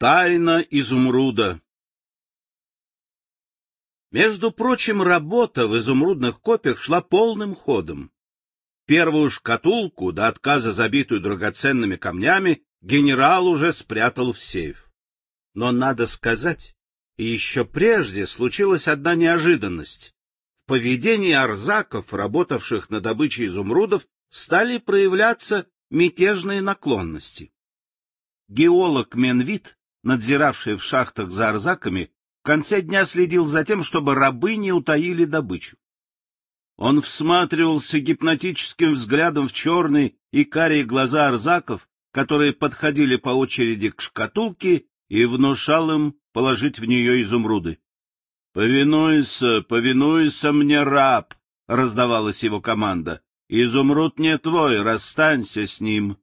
Тайна изумруда Между прочим, работа в изумрудных копиях шла полным ходом. Первую шкатулку, до отказа забитую драгоценными камнями, генерал уже спрятал в сейф. Но, надо сказать, еще прежде случилась одна неожиданность. В поведении арзаков, работавших на добыче изумрудов, стали проявляться мятежные наклонности. Геолог Менвит надзиравший в шахтах за арзаками, в конце дня следил за тем, чтобы рабы не утаили добычу. Он всматривался гипнотическим взглядом в черные и карие глаза арзаков, которые подходили по очереди к шкатулке, и внушал им положить в нее изумруды. — Повинуйся, повинуйся мне, раб! — раздавалась его команда. — Изумруд не твой, расстанься с ним.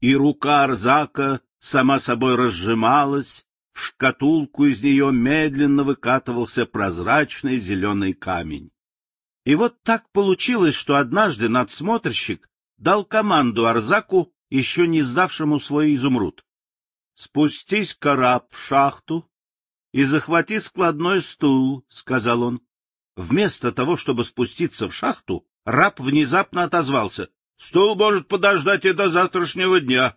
И рука Арзака сама собой разжималась, в шкатулку из нее медленно выкатывался прозрачный зеленый камень. И вот так получилось, что однажды надсмотрщик дал команду Арзаку, еще не сдавшему свой изумруд. — Спустись, караб, в шахту и захвати складной стул, — сказал он. Вместо того, чтобы спуститься в шахту, раб внезапно отозвался. — Стул может подождать и до завтрашнего дня.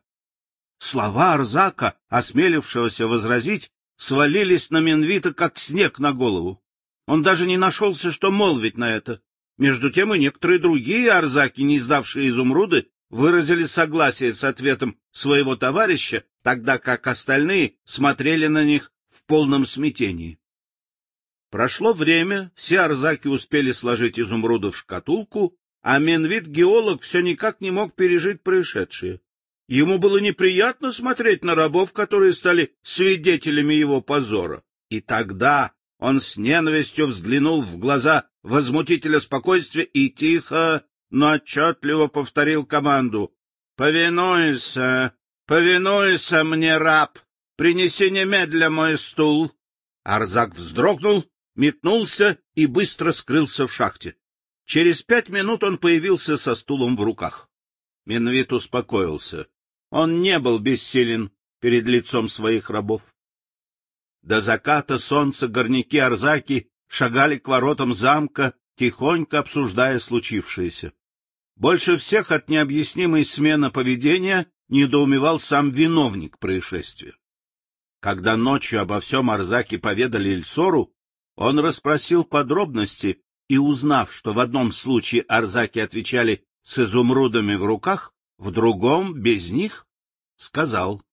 Слова Арзака, осмелившегося возразить, свалились на Менвита, как снег на голову. Он даже не нашелся, что молвить на это. Между тем и некоторые другие Арзаки, не издавшие изумруды, выразили согласие с ответом своего товарища, тогда как остальные смотрели на них в полном смятении. Прошло время, все Арзаки успели сложить изумруды в шкатулку, а Менвит-геолог все никак не мог пережить происшедшее. Ему было неприятно смотреть на рабов, которые стали свидетелями его позора. И тогда он с ненавистью взглянул в глаза возмутителя спокойствия и тихо, но отчетливо повторил команду. — Повинуйся, повинуйся мне, раб! Принеси немедля мой стул! Арзак вздрогнул, метнулся и быстро скрылся в шахте. Через пять минут он появился со стулом в руках. Минвит успокоился. Он не был бессилен перед лицом своих рабов. До заката солнца горняки Арзаки шагали к воротам замка, тихонько обсуждая случившееся. Больше всех от необъяснимой смены поведения недоумевал сам виновник происшествия. Когда ночью обо всем Арзаке поведали Ильсору, он расспросил подробности и, узнав, что в одном случае Арзаки отвечали с изумрудами в руках, в другом, без них, сказал.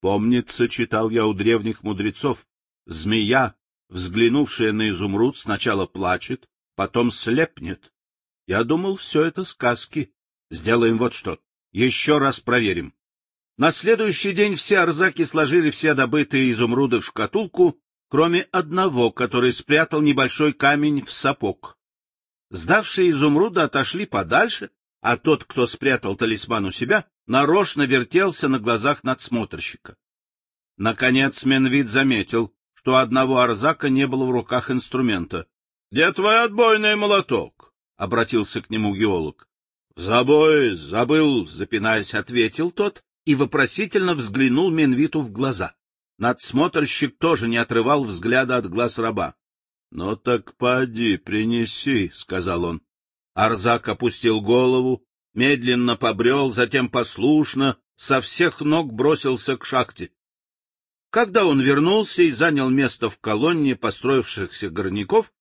Помнится, читал я у древних мудрецов, змея, взглянувшая на изумруд, сначала плачет, потом слепнет. Я думал, все это сказки. Сделаем вот что. Еще раз проверим. На следующий день все арзаки сложили все добытые изумруды в шкатулку, кроме одного, который спрятал небольшой камень в сапог. Сдавшие изумруды отошли подальше, а тот, кто спрятал талисман у себя, нарочно вертелся на глазах надсмотрщика. Наконец Менвид заметил, что одного арзака не было в руках инструмента. — Где твой отбойный молоток? — обратился к нему геолог. — забой забыл, — запинаясь, ответил тот и вопросительно взглянул Менвиту в глаза. Надсмотрщик тоже не отрывал взгляда от глаз раба. — Ну так поди, принеси, — сказал он. Арзак опустил голову, медленно побрел, затем послушно, со всех ног бросился к шахте. Когда он вернулся и занял место в колонне построившихся горняков,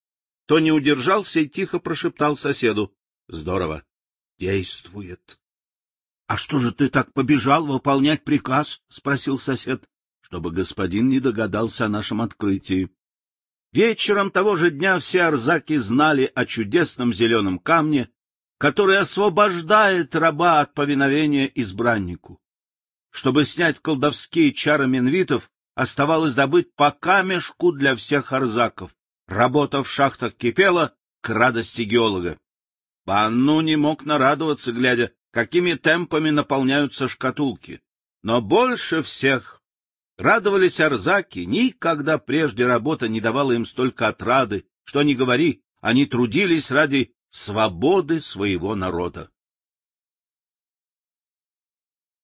то не удержался и тихо прошептал соседу. — Здорово. Действует. — А что же ты так побежал выполнять приказ? — спросил сосед. — Чтобы господин не догадался о нашем открытии. Вечером того же дня все арзаки знали о чудесном зеленом камне, который освобождает раба от повиновения избраннику. Чтобы снять колдовские чары менвитов, оставалось добыть по камешку для всех арзаков. Работа в шахтах кипела к радости геолога. Банну не мог нарадоваться, глядя, какими темпами наполняются шкатулки. Но больше всех Радовались арзаки, никогда прежде работа не давала им столько отрады, что ни говори, они трудились ради свободы своего народа.